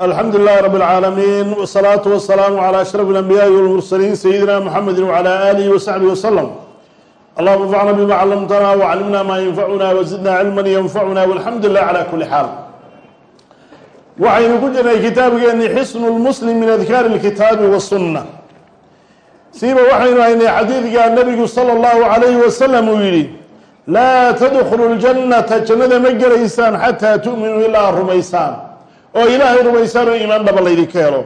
alxamdu lilahi rab اlcaalamiin wsalaatu wasalaamu calى ashraf اlanbiyaai wاlmursaliin sayidina mxamedi wclى alihi wasaxbihi waslm allahuma anfacna bima callamtana wclimna ma yanfacuna wzidna cilma yanfacuna walxamdu lilah cala kuli xaal waxaynu ku jirnay kitaabgeeni xisnu lmuslim min adkaari اlkitaabi wasunna siiba waxaynu haynay xadiidka nabigu salى اllahu alayhi wasalam uu yihi laa tadkhulu ljannata jannada ma gelaysaan xataa tu'minuu ilaa rumaysaan oo ilaahay rumaysaan oo iimaan dhaba laydinka helo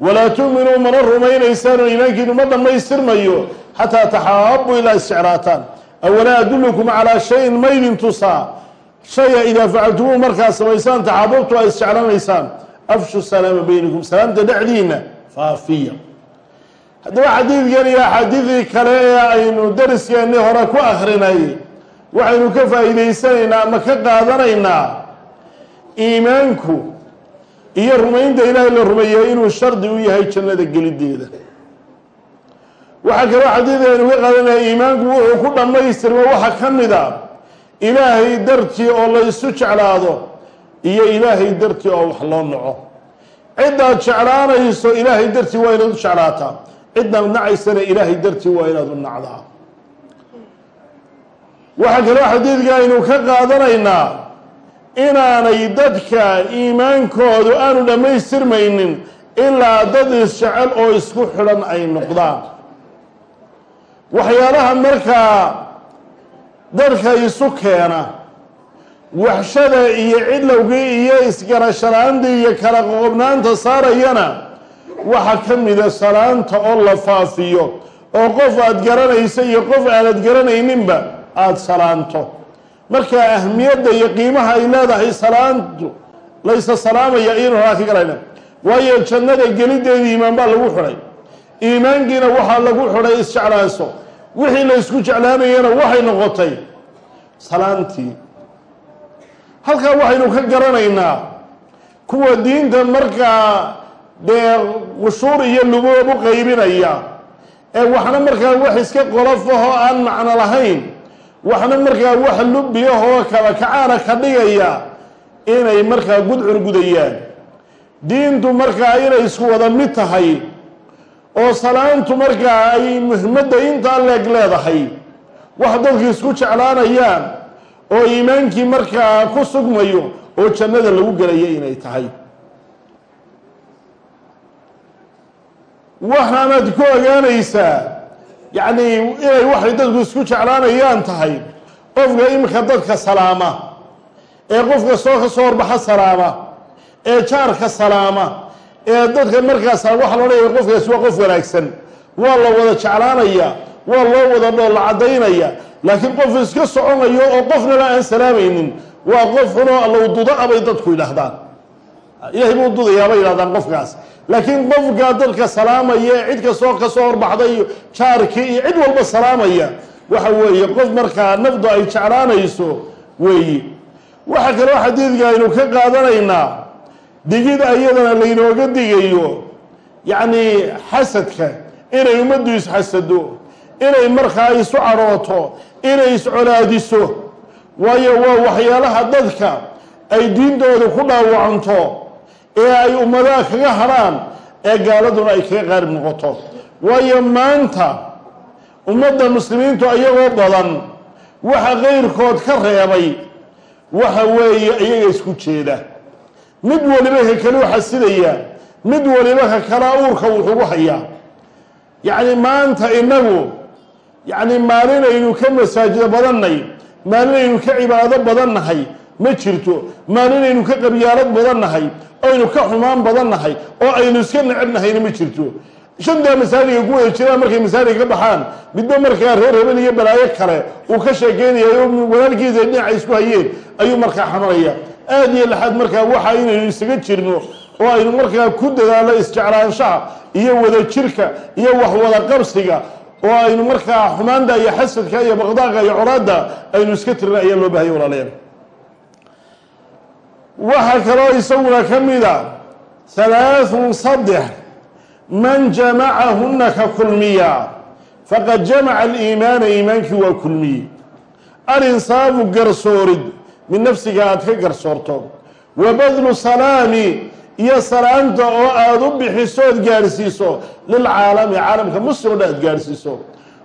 walaa tu'minuu mana rumaynaysaan oo iimaankiinu ma dhammaystirmayo xataa taxaabu ilaa isjeclaataan awalaa adullukum calaa shayin maydin tusaa. Shaya idaa facaltumuu markaad samaysaan taxaabubtu ay isjeclanaysaan afshu salaama beynikum salaamta dhexdiina faafiya. Haddaba xadiidkan iyo axaadiidii kale ee aynu dariskeennii hore ku akrinay waxaynu ka faa'iidaysanaynaa ama ka qaadanaynaa iimaanku iyo rumaynta ilaahay la rumeeyey inuu shardi u yahay jannada gelideeda. Waxaa kaloo xadiid aynu ka qaadanaya iimaanku wuxuu ku dhammaystirma waxa ka mid a ilaahay dartii oo la isu jeclaado iyo ilaahay dartii oo wax loo naco. Ciddaad jeclaanayso ilaahay dartii waa inaad u jeclaataa. Ciddaad nacaysana ilaahay dartii waa inaad u nacdaa. Waxaa kaloo xadiidka aynu ka qaadanaynaa inaanay dadka iimaankoodu aanu dhammaystirmaynin ilaa dad isjecel oo isku xidhan ay noqdaan. Waxyaalaha markaa dadka isu keena waxshada iyo cidlowgii iyo isgarashalaantii iyo kala qoqobnaanta saarayana waxaa ka mida salaanta oo la faafiyo oo qof aada garanaysa iyo qof aanad garanayninba aada salaanto markaa ahmiyadda iyo qiimaha ay leedahay salaantu laysa salaamaya iyanu horaa galayna waayo jannada gelideeda iimaan baa lagu xidhay. Iimaankiina waxaa lagu xidhay isjeclaaso. Wixii la ysku jeclaanayana waxay noqotay salaantii. Halkaa waxaynu ka garanaynaa kuwa diinta markaa dee qushuur iyo lugoob u qaybinaya ee waxna markaa wax iska qolofahoo aan macno lahayn waxna markaa wax lubiyahoo kaba kacaana ka dhigaya inay markaa gudcur gudayaan diintu markaa inay isku wada mid tahay oo salaantu markaa ay muhimadda intaa leeg leedahay. Wax dadku isku jeclaanayaan oo iimaankii markaa ku sugmayo oo jannada lagu gelaya inay tahay. Waxaanaad ku ogaanaysaa yacni inay waxay dadku isku jeclaanayaan tahay qofka iminka dadka salaama ee qofka soo ka soo horbaxa salaama ee jaarka salaama ee dadka markaas waxa la odhanaya qofkaasi waa qof wanaagsan. Waa la wada jeclaanaya waa loo wada dhoolla caddaynaya laakiin qof iska soconayo oo qofnaba aan salaamaynin waa qof xunoo allow duda abay dadku yidhaahdaan. Ilaahay buu dudayaa bay yidhahdaan qofkaas laakiin qofka dadka salaamaya cid kastoo ka soo horbaxday jaarkii iyo cid walba salaamaya waxa weeye qof markaa nafdu ay jeclaanayso weeyi waxaa kaloo xadiidka aynu ka qaadanaynaa digid ayadana laynooga digayo yacni xasadka inay ummaddu isxasado inay markaa isu cadhooto inay iscolaadiso waayo waa waxyaalaha dadka ay diintooda ku dhaawacanto ee ay ummadaha kaga hadhaan ee gaaladuna ay kaga qaarib noqoto. Waayo maanta ummadda muslimiintu ayagoo badan waxa qeyrkood ka reebay waxa weeye iyaga isku jeeda. Mid waliba ka kaleu xasidaya mid waliba ka kalaa uurka wuxugu hayaa yacni maanta inagu yacni maalinaynu ka masaajido badannay maalinaynu ka cibaado badannahay ma jirto maalinaynu ka qabyaalad badannahay aynu ka xumaan badannahay oo aynu iska necebnahayna ma jirto. Shantaa masaajidka ku wada jiraan markay masaajidka ka baxaan midba markaa reer hebel iyo balaayo kale uu ka sheekeynayayo walaalkiisa dhinaca isku hayeen ayuu markaa xamanaya aada iyo laxaad markaa waxa inaynu isaga jirno oo aynu markaa ku dadaalo isjeclaanshaha iyo wada jirka iyo waxwada qabsiga oo aynu markaa xumaanta iyo xasadka iyo baqdaaqa iyo colaadda aynu iska tirna ayaa loo bahaya walaalayaal waxaa kaloo isaguna ka mida halaathun saddex man jamacahuna ka kulmiya faqad jamaca aliimaana iimaankii waa kulmiyey. Alinsaafu garsoorid min nafsiga aad ka garsoorto. Wa badlu salaami iyo salaanta oo aada u bixiso ood gaadhsiiso lilcaalami caalamka muslim o dhan aad gaadhsiiso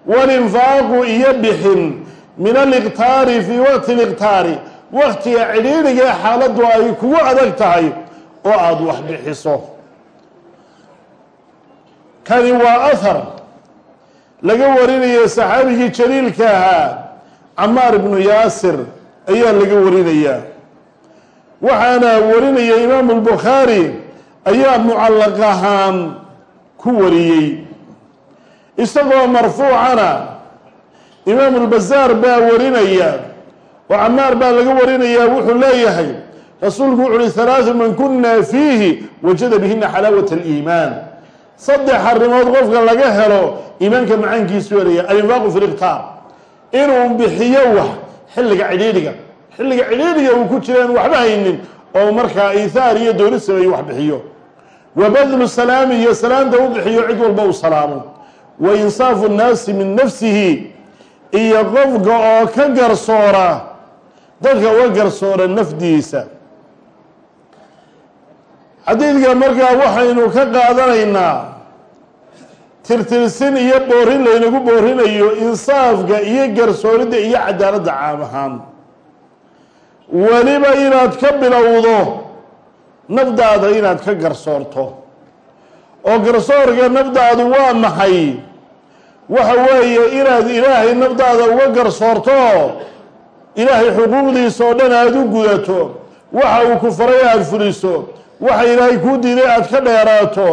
walinfaaqu iyo bixin min aliqtaari fii waqti liqtaari waktiga cidhiidhiga ee xaaladdu ay kugu adag tahay oo aada wax bixiso. Kani waa ahar laga warinayo saxaabigii jaliilka ahaa camaar ibnu yaasir ayaa laga warinayaa. Waxaana warinaya imaamu lbukhaari ayaa mucallaq ahaan ku wariyey. Isagoo marfuucana imaamu lbazaar baa warinaya oo camaar baa laga warinayaa wuxuu leeyahay rasuulku wuxu uhi halaathu man kuna fiihi wajada bihina xalaawat aliimaan. Saddex arrimood qofka laga helo iimaanka macaankiisu helaya alinfaaqu fi liqtaar inuu bixiyo wax xilliga cidhiidhiga. Xilliga cidhiidhiga uu ku jiraan waxba haynin oo markaa iithaar iyo dooni sameeyo wax bixiyo. Wa badlu salaami iyo salaamta u bixiyo cid walba uu salaamo wa insaafu nnaasi min nafsihi iyo qofka oo ka garsoora dadka uga garsoora nafdiisa xadiidka markaa waxaynu ka qaadanaynaa tirtirsin iyo boorin laynagu boorinayo insaafka iyo garsooridda iyo cadaaladda caam ahaan. Weliba inaad ka bilowdo nafdaada inaad ka garsoorto. Oo garsoorka nafdaadu waa maxay? Waxa weeye inaad ilaahay nafdaada uga garsoorto ilaahay xuquuqdiisa oo dhan aada u gudato waxa uu ku faray aada fuliso waxa ilaahay kuu diiday aada ka dheeraato.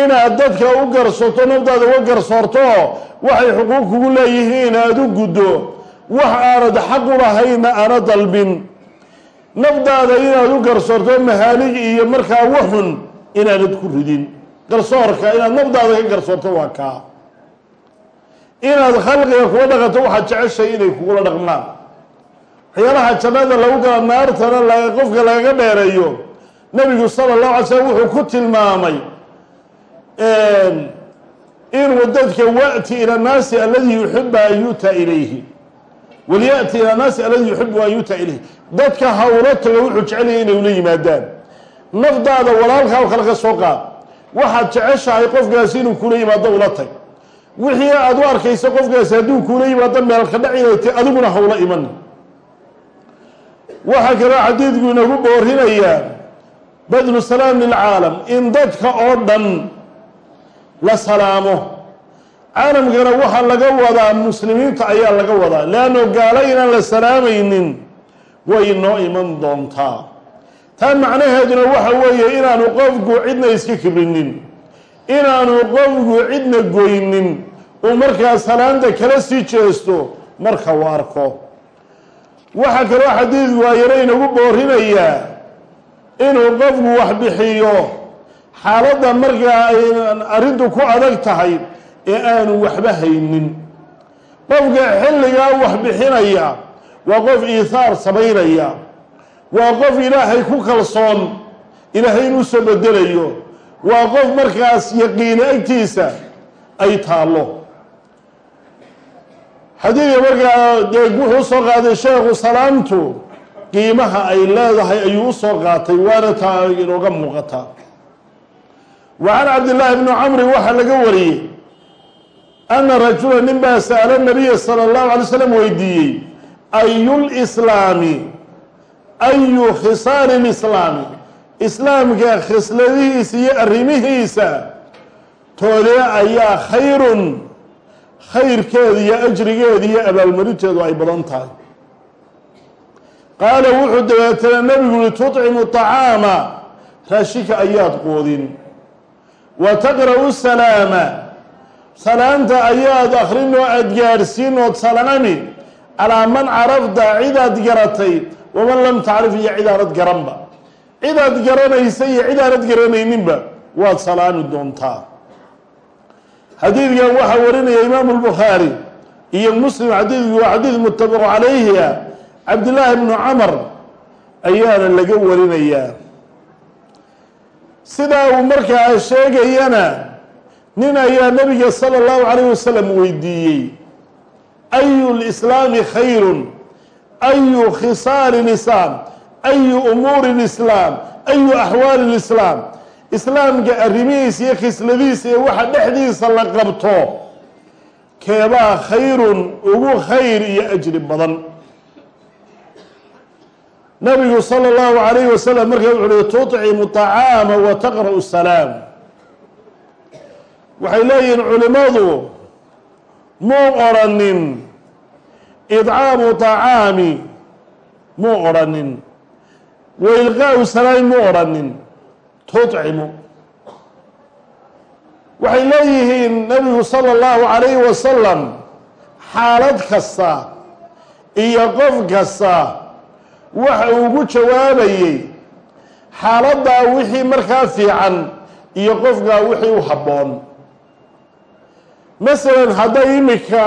Inaad dadka u garsoorto nafdaada uga garsoorto waxay xuquuq kugu leeyihiin aada u guddo. Wax aanad xaq u lahayna aana dalbin. Nafdaada inaad u garsoorto mahaalig iyo markaa waxun inaanad ku ridin. Garsoorka inaad nafdaada ka garsoorto waa kaa. Inaad khalqiga kula dhaqanto waxaad jeceshay inay kugula dhaqmaan waxyaalaha jannada lagu gala naartana qofka lagaga dheereeyo. Nabigu sala allahu alay slam wuxuu ku tilmaamay inuu dadka wa'ti ila annaasi aladi yuxiba an yu'ta ilayhi. Walya'ti ila annaasi aladi yuxibu an yu'ta ilayhi. Dadka hawlo taga wuxuu jecelaya inay ula yimaadaan. Nafdaada walaalkaa kale ka soo qaad. Waxaad jeceshahay qofkaasi inuu kula yimaado ula tag. Wixii aad u arkayso qofkaasi hadduu kula yimaado meelka dhac inay adiguna hawla iman waxaa kaloo xadiidku inagu boorinayaa badlu salaam lilcaalam in dadka oo dhan la salaamo. Caalamkana waxaa laga wadaa muslimiinta ayaa laga wadaa leanno gaalo inaan la salaamaynin way noo iman doontaa. Taa macnaheeduna waxa weeye inaanu qofku cidna iska kibrinin inaanu qofku cidna goynin uu markaa salaanta kala sii jeesto marka uu arko waxaa kaloo xadiidku ayana inagu boorinayaa inuu qofku wax bixiyo xaaladda markaa ay arrintu ku adag tahay ee aanu waxba haynin. Qofka xilligaa wax bixinaya waa qof iithaar samaynaya waa qof ilaahay ku kalsoon ilaahay inuu soo bedelayo waa qof markaas yaqiino agtiisa ay taallo xadiidka markaa dee wuxuu u soo qaaday sheekhu salaamtu qiimaha ay leedahay ayuu u soo qaatay waana taa inooga muuqataa wa can cabdillaahi bni camri waxaa laga wariyey ana rajula nin baa sa'ala nabiya sala allahu alay slam weydiiyey ayulislaami ayu khisaari lislaami islaamka khisladihiisa iyo arrimihiisa toodee ayaa khayrun khayrkeeda iyo ajrigeeda iyo abaalmarinteedu ay badan tahay. Qaala wuxuu dabeetana nebigu yihi tuطcimu طacaama raashinka ayaad quudin. Wa taqra'u salaama. Salaanta ayaad akrin oo aad gaadhsiin ood salaami calaa man carafta cidaad garatay. Waman lam tacrif iyo cidaanad garanba cidaad garanaysa iyo cidaanad garanayninba waad salaami doontaa xadiidkan waxaa warinaya imaamu lbukhaari iyo muslim xadiidku waa xadiid muttafaqu calayhiya cabdillaahi bnu camar ayaana laga warinayaa. Sidaa uu markaa sheegayana nin ayaa nabiga sala allahu calayh wasalam weydiiyey. Ayu lislaami khayrun? Ayu khisaari lislaam ayu umuuri lislaam ayu axwaali lislaam islaamka arrimihiisa iyo khisladiisa iyo waxa dhexdiisa la qabto keebaa khayrun ugu khayr iyo ajri badan nabigu sala allahu alayhi wasalam markaa wuxu uhi tuطcimu طacaama wa taqra'u salaam waxay leeyihiin culimadu muu odrhanin idcaamu طacaami muu odrhanin wa ilqaa'u salaami muu odrhanin tuطcimu waxay leeyihiin nabigu sala allahu alayhi wasalam xaalad kasta iyo qof kasta waxa ugu jawaabayey xaaladdaa wixii markaa fiican iyo qofkaa wixii u habboon. Masalan hadday imika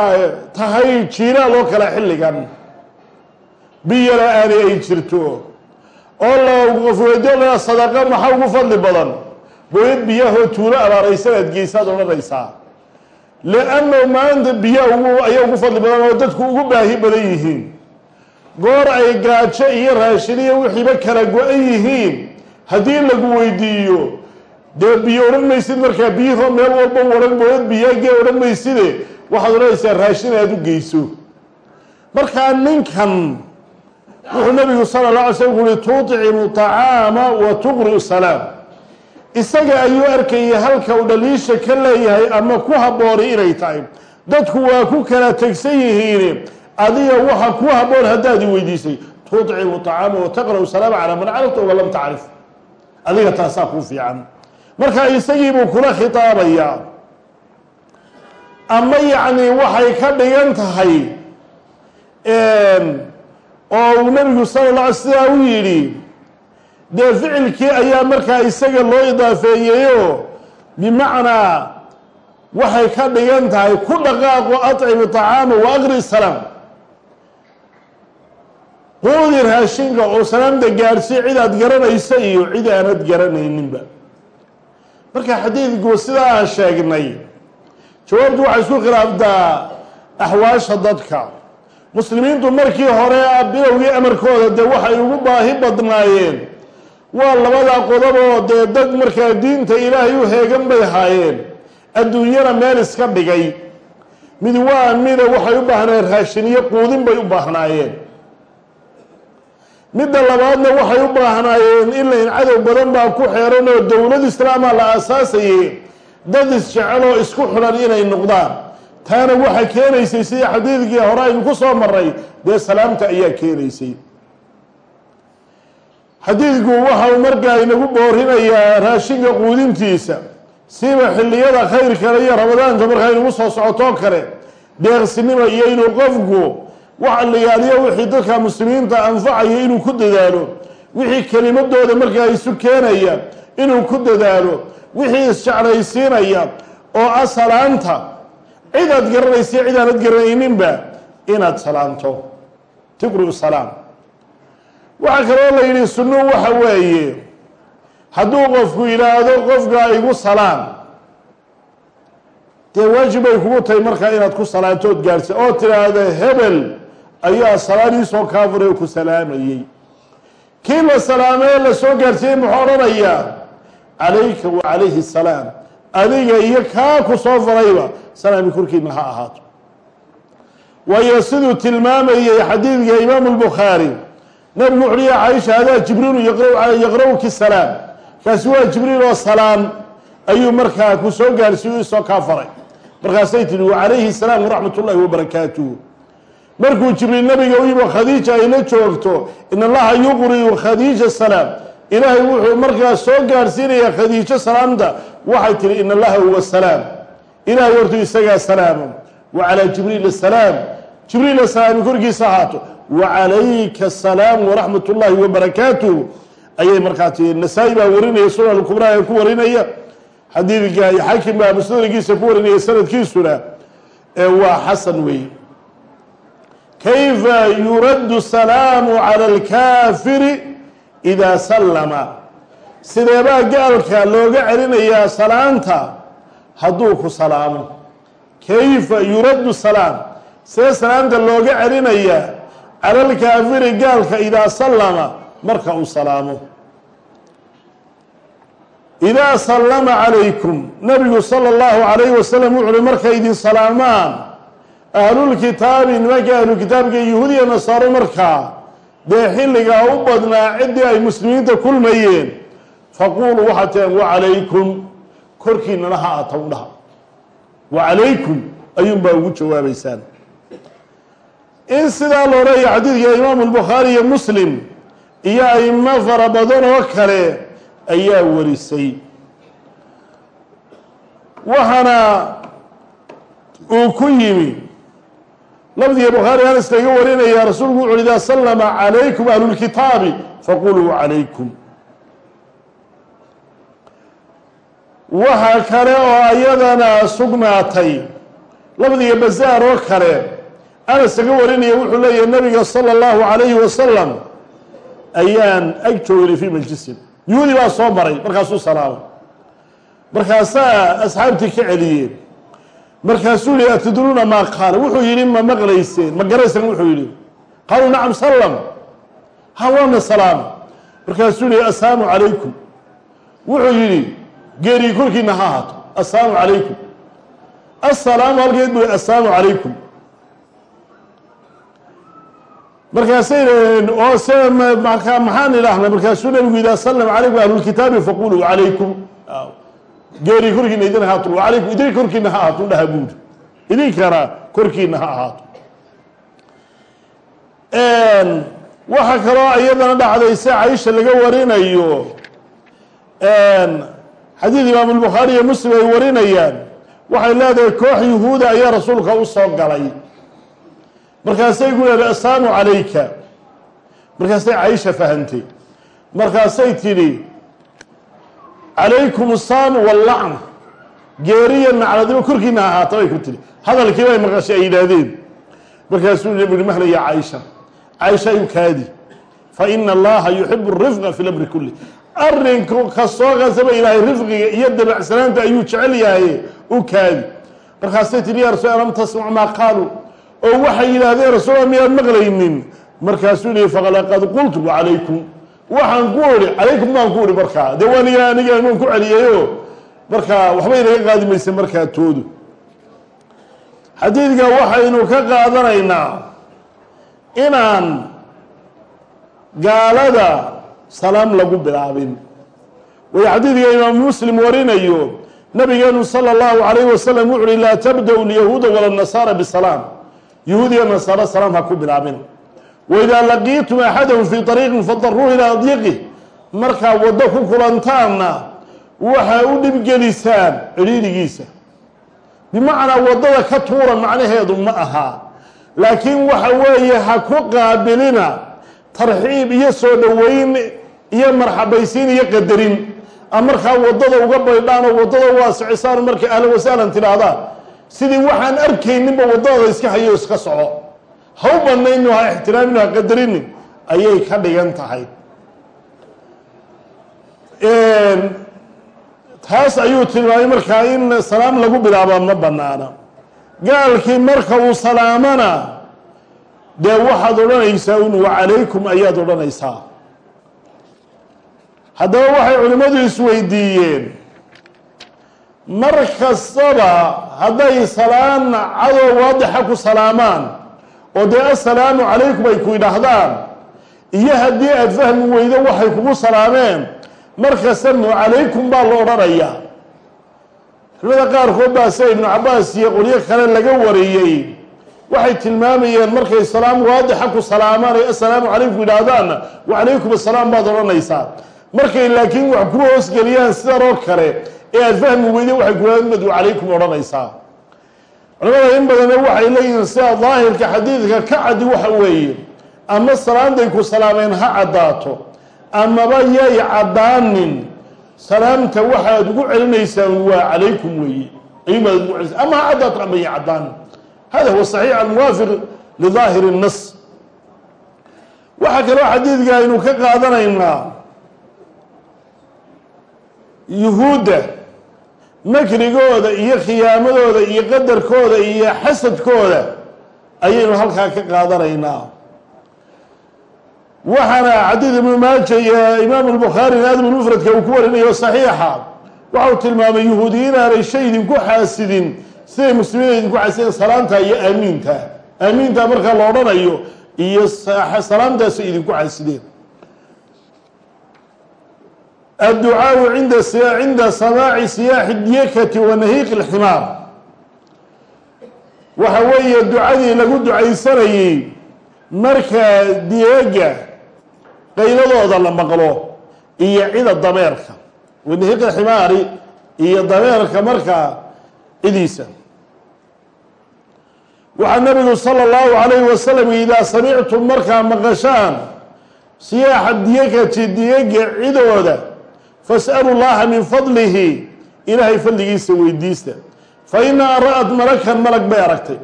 tahay jiiraal oo kale xilligan biyana aani ay jirto oo la qof weydiyo sadaqa maxaa ugu fadli badan? Booyad biyahoo tuulo abaaraysan aad geysaad odhanaysaa lianno maanta biyaha ugu ayaa ugu fadli badan oo dadku ugu baahi badan yihiin. Goor ay gaajo iyo raashin iyo wixiiba kala go-an yihiin. Haddii lagu weydiiyo dee biyo odhan maysid markaa? Biyahoo meel walba waran booyad biyaagee odhan mayside? Waxaad odhanaysaa raashin aad u geyso. Markaa ninkan wuxuu nabigu sala la alay slm uhi tuطcimu طacaama wa tuqri'u salaam isaga ayuu arkayay halka uu dhaliisha ka leeyahay ama ku habboonay inay tahay dadku waa ku kala tegsan yihiin adiga waxa ku habboon haddaad i weydiisay tuطcimu طacaama wa taqra'u salaama calaa man carafta wa lam tacrif adiga taasaa kuu fiican marka isagiibuu kula khitaabayaa ama yacni waxay ka dhigan tahay oo uu nabigu sala la alay sidaa u yidhi dee ficilkii ayaa markaa isaga loo idaafeeyeyo bimacnaa waxay ka dhigan tahay ku dhaqaaqo acimi طacaama wa aqri salaam quudi raashinka oo salaamta gaadhsi cid aad garanaysa iyo cid aanad garanayninba. Marka xadiidku sidaa aan sheegnay jawaabtu waxay isku khilaaftaa axwaasha dadka muslimiintu markii hore bilowgii amarkooda dee waxay ugu baahi badnaayeen. Waa labadaa qodob oo dee dad markaa diinta ilaahay u heegan bay haayeen. Adduunyana meel iska dhigay. Mid waa mida waxay u baahnaayeen raashiniyo quudin bay u baahnaayeen midda labaadna waxay u baahnaayeen ilain cadow badan baa ku xeeran oo dowlad islaamaa la aasaasayay dad isjecel oo isku xidhan inay noqdaan taana waxa keenaysay sidii xadiidkii hore aynu ku soo maray dee salaamta ayaa keenaysay. Xadiidku waxa uu markaa inagu boorinayaa raashinka quudintiisa siba xilliyada khayr kale iyo ramadaanka markaa inugu soo socotoo kale deeqsinima iyo inuu qofku waxa la yaaliyo wixii dadka muslimiinta anfacaya inuu ku dadaalo wixii kelimadooda markaa isu keenaya inuu ku dadaalo wixii isjeclaysiinaya oo ah salaanta cid aad garanaysa cid aanad garanayninba inaad salaanto. Tiqru salaam. Waxaa kaloo la yidhi sunnu waxa weeye hadduu qofku yidhaahdo qofka igu salaam dee waajib bay kugu tahay markaa inaad ku salaantood gaarhsa oo tidhaahda hebel ayaa salaadiisoo kaafure ku salaamayey. Kii la salaamee la soo gaarsiiyey muxuu odhanayaa calayka wa calayhi salaam adiga iyo kaa ku soo farayba salaami korkiina ha ahaato. Waayo siduu tilmaamayey xadiidka imaamu lbukhaari nabigu wuxu ya caaisha hadaa jibriilu yaqra-uki salaam. Kaasi waa jibriil oo salaam ayuu markaa ku soo gaarsiiyo isoo kaa faray. Markaasay tihi wacalayhi salaam waraxmat ullahi wabarakaatuh markuu jibriil nabiga u yimi khadiija ay la joogto in allaha yuqriu khadiija salaam ilaahay wuxuu markaa soo gaarsiinayaa khadiijo salaamta waxay tihi in allaha huwa salaam. Ilahay hortu isagaa salaamo wa calaa jibriil asalaam jibriil asalaami korkiisa ahaato. Wa calayka asalaam waraxmat ullaahi wabarakaatuh ayay markaa tii nasaa-i baa warinaya sunan kubraa ee ku warinaya. Xadiidka xaakim baa musnadkiisa ku warinaya sanadkiisuna waa xasan weeye. Kayfa yuraddu salaamu cala alkaafiri idaa sallama sideebaa gaalka looga celinayaa salaanta hadduu ku salaamo kayfa yuraddu salaam see salaamta looga celinayaa cala alkaafiri gaalka idaa sallama marka uu salaamo idaa sallama calaykum nabigu sala allahu calayhi wasalam wuxu uhi markay idin salaamaan ahlulkitaabi nimanka ahlulkitaabka yahuudiya nasaaro markaa dee xilligaa u badnaa ciddii ay muslimiinta kulmayeen faquuluu waxaad tiraan wacalaykum korkiinana ha aata u dhaha. Wacalaykum ayuunbaa ugu jawaabaysaan. In sidaa la odhanaya xadiidka imaamu lbukhaari iyo muslim iyo aimo fara badan oo kale ayaa warisay. Waxaana uu ku yimi lafdiga bukhaari anas laga warinaya rasuulku wuxu idaa sallama calaykum ahlulkitaabi faquluu calaykum waxa kale oo ayadana sugnaatay lafdiga bazaar oo kale anas laga warinaya wuxuu leeyahay nabiga sala allahu calayhi wasalam ayaan ag joognay fii majlisin. Yuhudi baa soo maray markaasuu salaamay markaasaa asxaabtii ka celiyeen markaasuu yihi atadruuna maa qaala? Wuxuu yidhi ma maqlayseen. Ma garayseen? Wuxuu yidhi. Qaaluu nacam salam ha waana salaam. Markaasuu yihi assalaamu calaykum. Wuxuu yidhi geerii korkiina ha ahaato. Assalaamu calaykum. Assalaamu halkeed assalaamu calaykum. Markaasay dhaheen oo se markaa maxaan idhaahnay markaasuu nabigu yidhi asalam calaykum ahlulkitaabi faquluu calaykum geeri korkiina idin ahaato alaykum idinka korkiina ha ahaato dhaha buuri idinkana korkiina ha ahaato waxaa kaloo iyadana dhacday se caisha laga warinayo. Xadiid imaam albukhaari iyo muslim ay warinayaan waxay leedahay koox yuhuuda ayaa rasuulka u soo galay. Markaasay ku leedahay assalaamu calayka markaasay caisha fahantay. Markaasay tidhi calaykum asaamu wallacna geeriya nacladiba korkiina ahaata bay ku tihi hadalkii bay maqashay ay yidhaahdeen. Markaasuu uhi mahla ya caaisha caaisha u kaadi fa ina allaha yuxibu rifqa fi lamri kulli. Arrinku kastoo kasaba ilaahay rifqiga iyo dabacsanaanta ayuu jecel yahay u kaadi. Markaasay tihi ya rasul alam tasmac maa qaaluu? Oo waxay yidhaahdeen rasuula miyaad maqlaynin. Markaasuu yihi faqad qultu calaykum waxaan ku idhi calaykum baan ku idhi markaa. Dee waa niga aniga imaan ku celiyayo markaa waxba inaga qaadi maysa markaa toodu. Xadiidka waxaynu ka qaadanaynaa inaan gaalada salaam lagu bilaabin. Way xadiidka imaam muslim warinayo. Nabigeenu sala allahu calayhi wasalam wuxu uhi laa tabda-u lyahuuda wala nasaara bisalaam yahuudiya nasaaro salaam ha ku bilaabin waidaa laqiitum axadahum fii ariiqin fadaruu ilaa adyiqih markaa waddo ku kulantaanna waxaa u dhibgelisaan cidhiidhigiisa bimacnaa waddada ka tuura macnaheedu ma aha laakiin waxa weeye ha ku qaabilina tarxiib iyo soo dhoweyn iyo marxabaysiin iyo qadarin a markaa waddada uga baydhaan oo waddada waasicisaan markay ahlan wasahlan tidhaahdaan sidii waxaan arkayninba waddada iska hayo iska soco ha u ha ixtiraamino ha qadarinin ayay ka dhigan tahay. Taas ayuu tilmaamay markaa in salaam lagu bilaaba ma banaana. Gaalkii marka uu salaamana dee waxaad odhanaysaa un wacalaykum ayaad odhanaysaa. Haddaba waxay culimmadu isweydiiyeen mar kastaba hadday salaan cadow waadixa ku salaamaan oo dee assalaamu calaykum ay ku idhaahdaan iyo haddii aad fahmi weydo waxay kugu salaameen markasta mu calaykum baa la odhanayaa culimada qaarkood baa sida ibnu cabaas iyo qolyo kale laga wariyey. Waxay tilmaamayeen markay salaam waadixa ku salaamaan ay assalaamu calaykum idhaahdaanna wacalaykum assalaam baad odhanaysaa. Markay laakiin wax ku hoosgeliyaan sidanoo kale ee aad fahmi weyde waxay kuaamadu calaykum odhanaysaa culamada in badana waxay leeyihiin sida daahirka xadiidka ka caddi waxa weeye ama salaamday ku salaameen ha caddaato amaba yay caddaanin salaamta waxaad ugu celinaysaan waa calaykum weeye. Ayumaad ugu celinaysa ama ha caddaato ama yay caddaanin. Hada huwa saxiix almuwaafiq lidaahiri الnas waxaa kaloo xadiidka aynu ka qaadanaynaa yuhuudda makrigooda iyo khiyaamadooda iyo qadarkooda iyo xasadkooda ayaynu halkaa ka qaadanaynaa. Waxaana xadiid ibnu maaja iyo imaam albukhaarina adab mufradka uu ku warinayo saxiixa. Waxau tilmaamay yahuudi inaanay shay idinku xaasidin siday muslimiina idinku xaasideen salaanta iyo aamiinta. Aamiinta markaa la odhanayo iyo salaamtaasi idinku xaasideen adducaau inda cinda samaaci siyaaxi dyakati wa nahiiqi اlximaar waxa weeye ducadii lagu ducaysanayey marka diyeega qayladooda la maqlo iyo cida dameerka wa nahiiqi lximaari iyo dameerka markaa cidiisa waxaa nabigu salى اllahu alayhi wasalam idaa samictum markaa maqashaan siyaaxa diyakati diyeega cidooda fas'alu llaha min fadlihi. Ilaahay fadligiisa weydiista. Fa inaha ra'at malakan malag bay aragtay.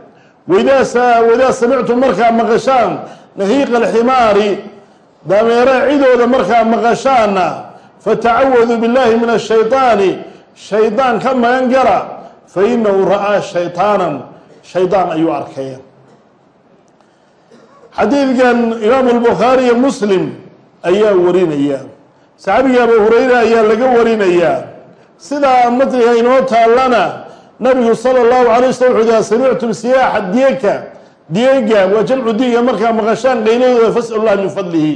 Waidaa samictum markaa maqashaan nahiiqa alximaari. Dameera cidooda markaa maqashaana fatacawadu billahi min ashayطaani shaydaan ka magan gala fa inahu ra'aa shayطaanan shaydaan ayuu arkaya. Xadiidkan imaamu albukhaari iyo muslim ayaa warinaya saxaabiga abu hurayra ayaa laga warinayaa sidaa matniga inoo taallana nabigu sala allahu alay slam wuxuu daa samictum siyaaxa diega diega waa jamcu diga markaa maqashaan qayladooda fas'alu llahi min fadlihi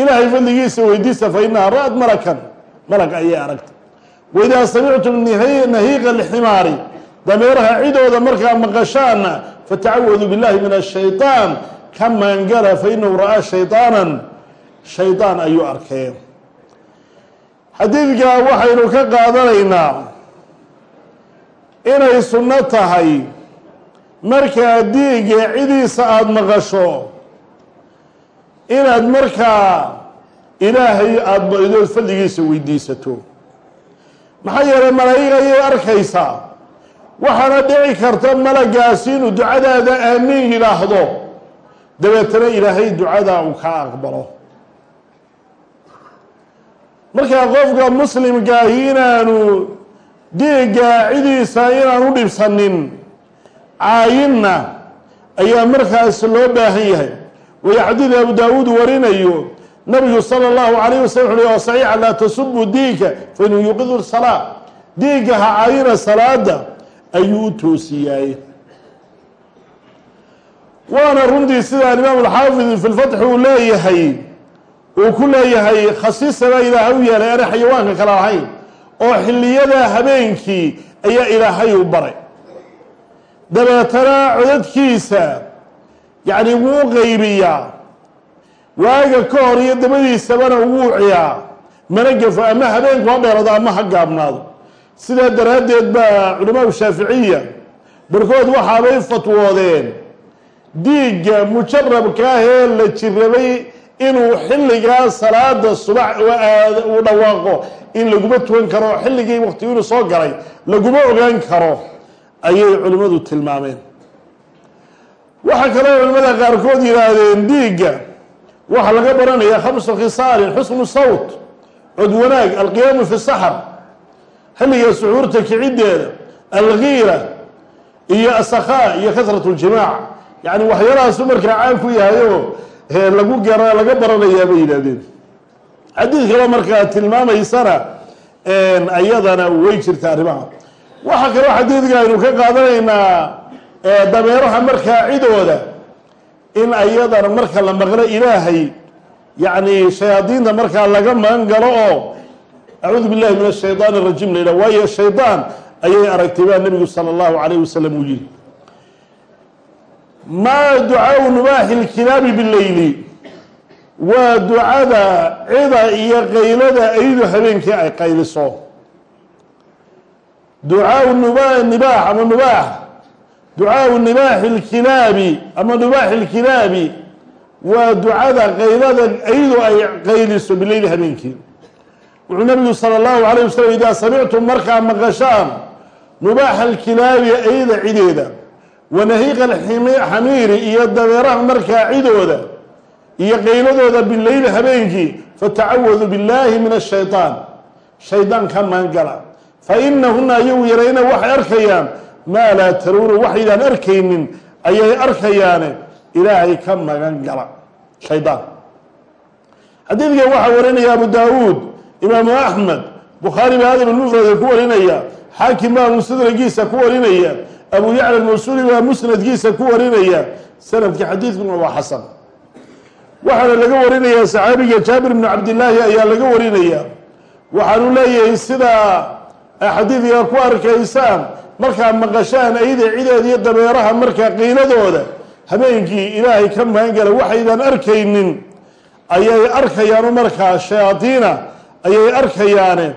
ilaahay fadligiisa weydiista fa inaha ra'at malakan malag ayay aragtay. Waidaa samictum nahiiqa alximaari dameeraha cidooda markaa maqashaana fatacawadu billahi min ashayطaan ka maangala fa inahu ra'aa shayطaanan shaydaan ayuu arkay xadiidkaa waxaynu ka qaadanaynaa inay sunno tahay markaa diiga cidiisa aada maqasho inaad markaa ilaahay aada baidood fadligiisa weydiisato. Maxaa yeelay malaa'ig ayay arkaysaa. Waxaana dhici karta malagaasi inuu ducadaada aamiin yidhaahdo. Dabeetana ilaahay ducadaa uu kaa aqbalo markaa qofka muslimkaahi inaanu diiga cidiisa inaan u dhibsanin caayinna ayaa markaas loo baahan yahay. Wayo xadiid abu daawuud warinayo nabigu sala allahu calayh wasalam wuxu o saxiixa laa tasubu diiga fa inuu yuqidu salaa diiga ha caayina salaada ayuu u toosiyaay waana runtii sida alimaam alxaafid fi lfatxi uu leeyahay uu ku leeyahay khasiisabaa ilaahay u yeelay ana xayawaanka kale ahayn oo xilliyada habeenkii ayaa ilaahay u baray. Dabeetana codadkiisa yacni wuu qaybiyaa waaga ka hor iyo dabadiisabana wuu ciyaa mana gafo ama habeenku ha dheerado ama ha gaabnaado. Sidaa daraaddeed baa culamaau shaaficiya barkood waxaabay fatwoodeen diigga mujarabka ah ee la jirabay inuu xilligaa salaada subax uu dhawaaqo in laguma tukan karo xilligii waqti inuu soo galay laguma ogaan karo ayay culimmadu tilmaameen. Waxaa kaloo culimmada qaarkood yidhaahdeen diigga waxaa laga baranayaa khamsu khisaalin xusnu sawt cod wanaag alqiyaamu fi saxar xilliga suxuurta kiciddeeda algiira iyo asakhaa iyo kasrat ljimaac yacni waxyaalahaasu markaa caan ku yahayo lagu gara laga baranayaabay bay yidhaahdeen. Xadiid kaloo markaa tilmaamaysana ayadana way jirta arrimaha. Waxaa kaloo xadiidka aynu ka qaadanaynaa dameeraha markaa cidooda in ayadana marka la maqlo ilaahay yacni shayaadiinta markaa laga magan galo oo acuudu billahi min ashaydaan arajiim la yidhaha waayo shaydaan ayay aragtay baa nebigu sala allahu calayh wasalam uu yidhi maa ducaau nubaaxi lkilaabi bileyli. Waa ducada cida iyo qaylada aydu habeenkii ay qayliso. Ducaau nuba nibaax ama nubaax. Ducaau nibaaxi lkilaabi ama nubaaxi lkilaabi waa ducada qaylada aydu ay qayliso bileyli habeenkii. Wuxuu nabigu sala allahu alayh wasalam idaa samictum markaa maqashaan nubaaxa alkilaabi ayda cideeda wanahiiqa alxamiiri iyo dabeeraha markaa cidooda iyo qayladooda bileyli habeenkii fatacawadu biاllaahi min ashayطaan shaydaan ka maangala. Fainahuna ayagu yarayna waxay arkayaan. Maa laa taruuna waxaydaan arkaynin. Ayay arkayaane ilaahay ka magan gala shaydaan xadiidkan waxaa warinaya abu daawuud imaamu axmed bukhaari baa adab almufrada ku warinaya xaakim baa mustadragiisa ku warinaya abu yacla almawsuuli baa musnadkiisa ku warinaya sanadka xadiidkuna waa xasan. Waxaana laga warinayaa saxaabiga jaabir bnu cabdillaahi ayaa laga warinaya. Waxaanu leeyahay sidaa xadiidka ku arkaysaan markaa maqashaan ayda cideed iyo dabeeraha markaa qiiladooda habeenkii ilaahay ka magangala waxaydan arkaynin ayay arkayaano markaa shayaadiina ayay arkayaane.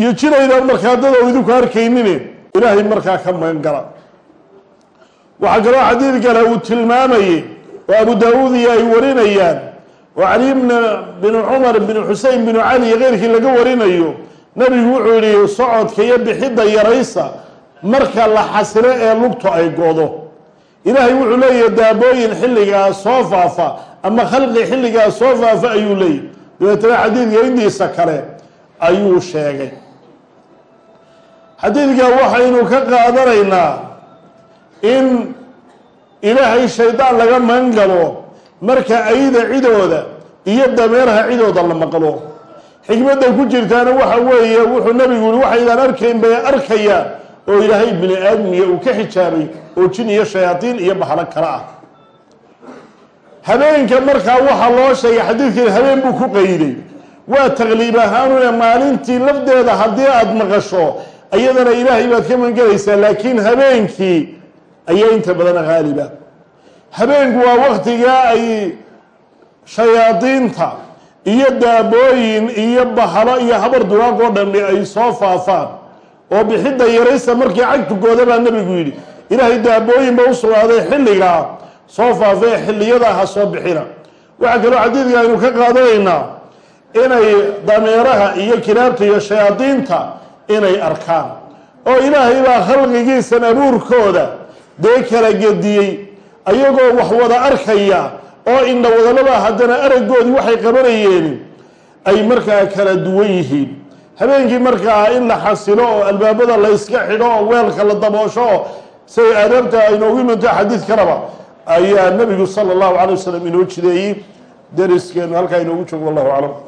Iyo jiraydaan markaa dad oo idinku arkaynin ilaahay markaa ka magangala waxaa kaloo xadiid kale uu tilmaamayey oo abu daawuud iyo ay warinayaan oo cali binu cumar binu xusein binu cali iyo keyrkii laga warinayo nabigu wuxuu yihi socodka iyo bixidda yaraysa marka la xasilo ee lugtu ay godo ilaahay wuxuu leeyahay daabooyin xilligaa soo faafa ama khalqi xilligaa soo faafa ayuu leeyahy dabeetana xadiidka indiisa kale ayuu sheegay xadiidka waxaynu ka qaadanaynaa in ilaahay shaydaan laga magan galo marka ayda cidooda iyo dameeraha cidooda la maqlo. Xikmadda ku jirtaana waxa weeye wuxuu nabigu yihi waxaydaan arkayn bay arkayaan oo ilaahay bini aadmiya uu ka xijaabay oo jin iyo shayaadiin iyo bahalo kale ah. Habeenka markaa waxaa loo sheegay xadiidkan habeen buu ku qayday waa taqliib ahaanune maalintii lafdeeda haddii aada maqasho iyadana ilaahay baad ka mangelaysaa laakiin habeenkii ayaa inta badan haaliba habeenku waa waktigaa ay shayaadiinta iyo daabooyin iyo bahalo iyo habar dugaag oo dhammi ay soo faafaan. Oo bixidda yaraysa markii cagtugooda baa nebigu yidhi ilaahay daabooyin ba u sugnaaday xilligaa soo faafay xilliyadaa ha soo bixina. Waxaa kaloo xadiidka aynu ka qaadanaynaa inay dameeraha iyo kiraabta iyo shayaadiinta inay arkaan. Oo ilaahay baa khalqigiisan abuurkooda dee kala gediyey ayagoo wax wada arkaya oo indha wadalaba haddana araggoodii waxay qabanayeen ay markaa kala duwan yihiin. Habeenkii markaa in la xasilo oo albaabada la yska xidho oo weelka la daboosho oo say aadaabta aynoogu imanto xadiid kalaba ayaa nabigu sala allahu calay wasalam inoo jideeyey. Deriskeenu halkaa inoogu joogo wallahu aclam